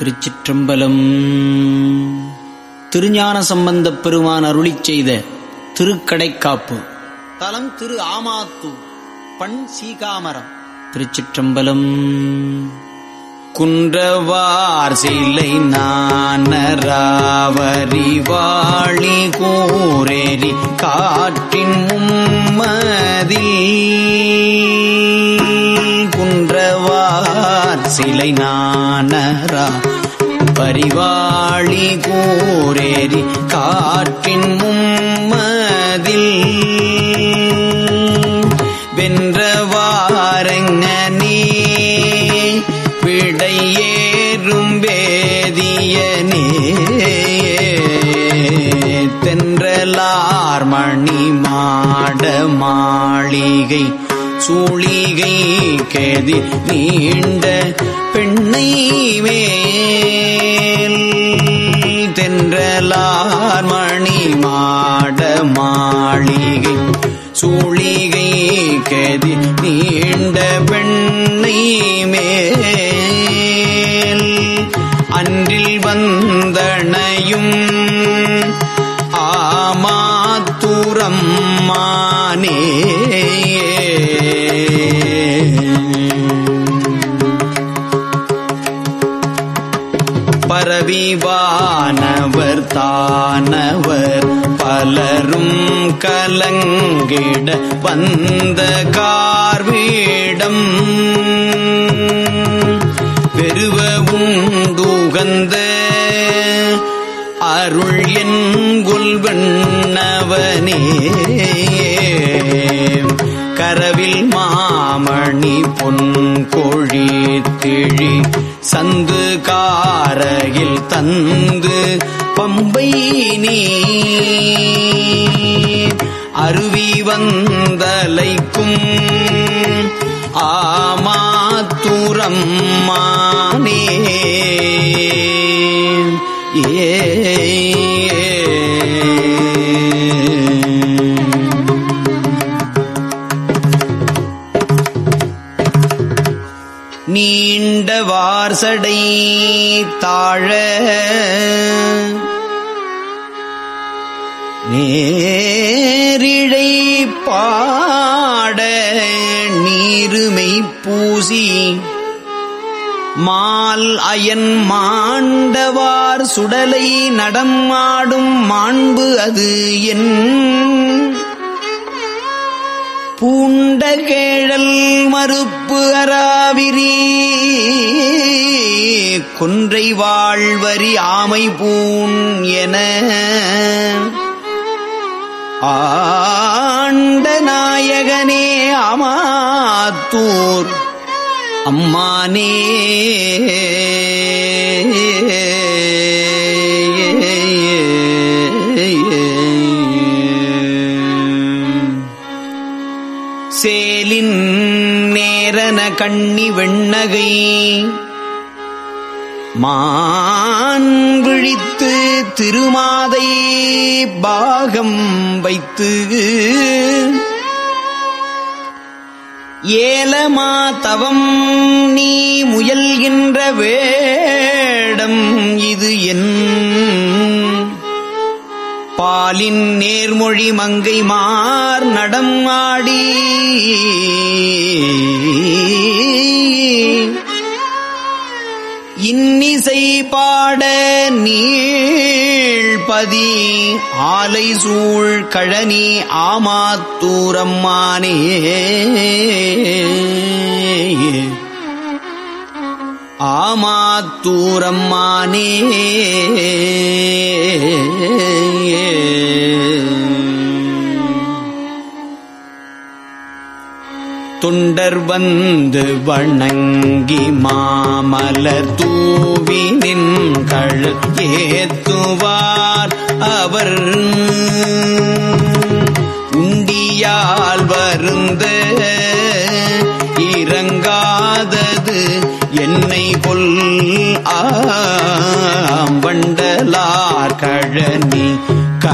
திருச்சிற்றம்பலம். திருஞான சம்பந்தப் பெருமான் அருளி செய்த திருக்கடைக்காப்பு. தலம் திரு ஆமாத்து பண் சீகாமரம் திருச்சிற்றம்பலம். குன்றவார் சிலை நானராவரி வாழி கூரேரி காற்றின் மும்மதில். குன்றவார் சிலை நானரா பரிவாளி கூரேரி காற்றின் மும்மதில். வென்ற மாளிகை சூழிகை கேதி நீண்ட பெண்ணை மேல் தென்றலார் மணி மாட மாளிகை சூழிகை கேதி நீண்ட பெண்ணை மேல் அன்றில் வந்தனையும் மானே பரவிவானவர் தானவர் பலரும் கலங்கிட வந்த கார்வீடம். பெருவ உண்டுகந்த அருள் என் கொல்வண்ணவனே. கரவில் மாமணி பொன் கொழி திழி சந்து காரையில் தந்து பம்பை நீ அருவி வந்தலைக்கும் ஆமாத்துரம் நீண்ட வார்சடை தாழ நேரிழை பாட நீருமை பூசி மால் அயன் மாண்டவார் சுடலை நடமாடும் மாண்பு அது என் பூண்ட கேழல் மறுப்பு அராவிரி கொன்றை வாழ்வரி ஆமை பூண் என. ஆண்ட நாயகனே அமாத்தூர் அம்மானே. கண்ணன கண்ணி வெண்ணகை. மான் விழித்து திருமாதை பாகம் வைத்து. ஏலமா தவம் நீ முயல்கின்ற வேடம் இது என். பாலின் நேர்மொழி மங்கை மார் நடம் ஆடி. இன்னிசை பாட நீழ்பதி ஆலை சூழ் கழனி ஆமாத்தூரம்மானே. ஆமாத்தூரம்மானே. தொண்டர் வந்து வணங்கி மாமலர் தூவி நின்கள் ஏத்துவார் அவர். உண்டியால் வருந்த இறங்காதது என்னை கொல் ஆம்பண்டலார் கழனி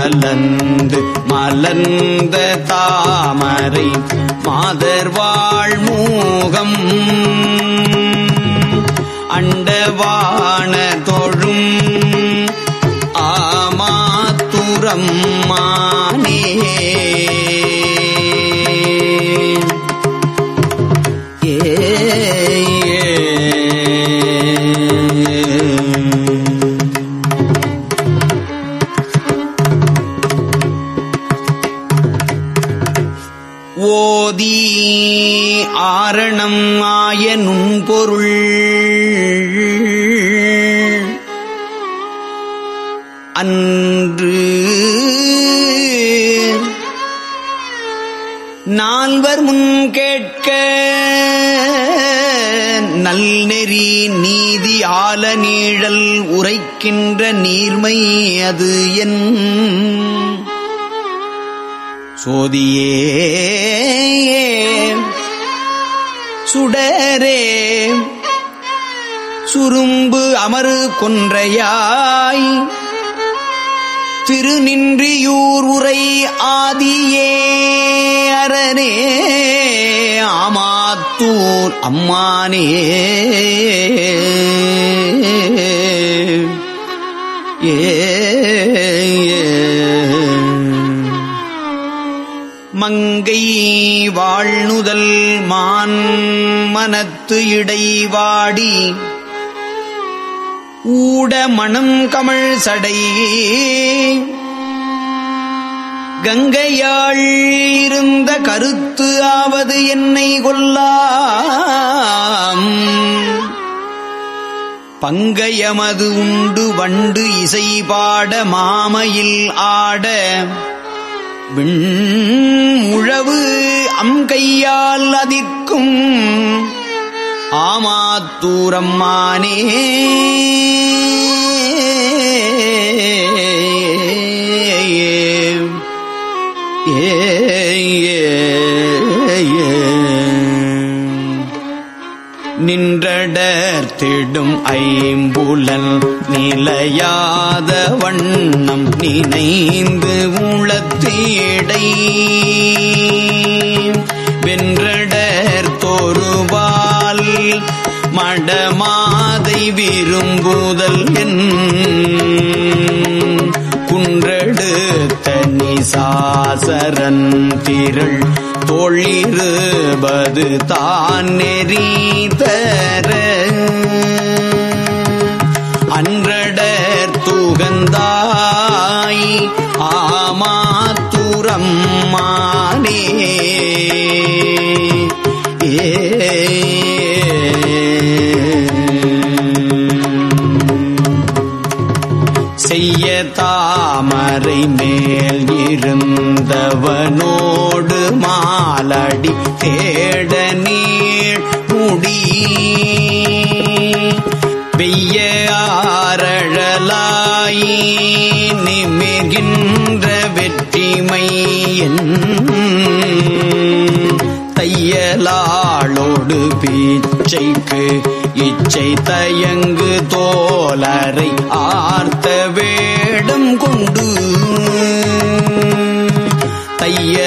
மலந்து மலர்ந்த தாமரை மாதர்வாழ் மூகம். அண்டவான தோ அன்று நால்வர் முன் கேட்க நல்நெறி நீதி ஆல நீழல் உரைக்கின்ற நீர்மை அது என். சோதியே சுடரே சுரும்பு அமரு கொன்றையாய். திருநின்றியூர் உரை ஆதியே அரனே ஆமாத்தூர் அம்மானே. ஏ. மங்கை வாழ்நுதல் மான் மனத்து இடைவாடி ஊட மணம் கமழ் சடை. கங்கையாள் இருந்த கருத்து ஆவது என்னை கொல்லாம். பங்கயமது உண்டு வண்டு இசை பாட மாமையில் ஆட. விண் விண்முழவு அம்கையால் அதிர்க்கும் ஆமாத்தூரம்மானே. நின்றடர்த்திடும் ஐம்புலன் நிலையாத வண்ணம் நினைந்து உளத்தீடை. வென்ற மடமாதை விரும்புதல் என் குன்றெடுத்த சாசரன் திரள் தொழிறுபது தான் நெறிதர அன்றடர் துகந்தாய் ஆமாத்துரம் மானே. ஏ செய்ய தாமரை மேல் இருந்தவனோடு மாலடி தேட நீள் முடி. பெய்ய ஆரழலாயி நிமிர்கின்ற வெற்றிமையின் தையலாளோடு பீச்சைக்கு இச்சை தயங்கு தோலரை ஆர்த்த வேடம் கொண்டு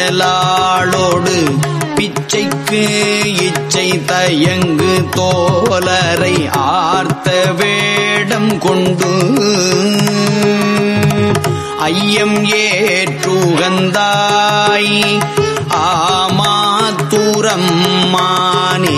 தையலாளோடு பிச்சைக்கு இச்சை தயங்கு தோலரை ஆர்த்த வேடம் கொண்டு ஐயம் ஏற்றுகந்தாய். ஆமா பிரம்மானே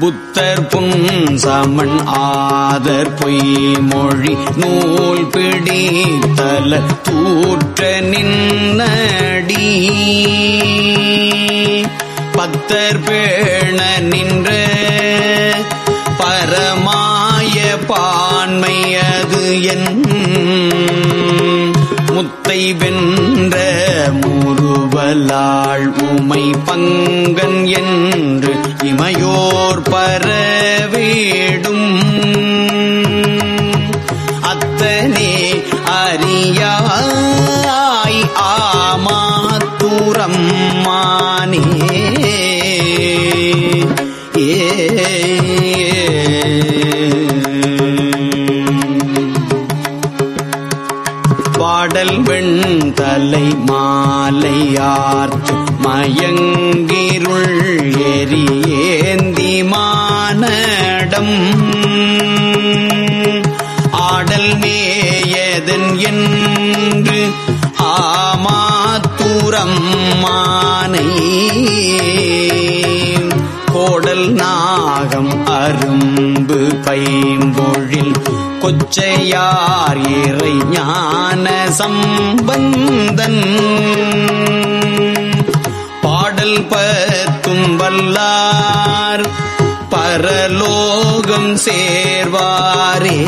புத்தர் புன்சமன் ஆதர் பொய் மொழி நூல் பிடித்தல தூற்ற நின்னடி. பத்தர் பேண நின்ற பரமாய பான்மையது என் முத்தை வென்ற முருவலாள் உமை பங்கன் என்று இமையோர் பரவே வெண் தலை மாலையார்த்து மயங்கிருள் எரியேந்தி மானடம். ஆடல் மேயதன் என்று ஆமாத்துரம் மானை. கோடல் நாகம் அரும்பு பைம்பொழில் கொச்சையார் இறை ஞான சம்பந்தன். பாடல் பத்தும் வல்லார் பரலோகம் சேர்வாரே.